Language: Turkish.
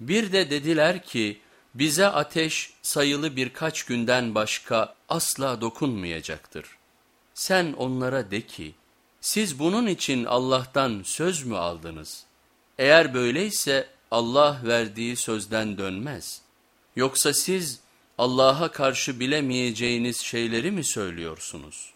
Bir de dediler ki bize ateş sayılı birkaç günden başka asla dokunmayacaktır. Sen onlara de ki siz bunun için Allah'tan söz mü aldınız? Eğer böyleyse Allah verdiği sözden dönmez. Yoksa siz Allah'a karşı bilemeyeceğiniz şeyleri mi söylüyorsunuz?''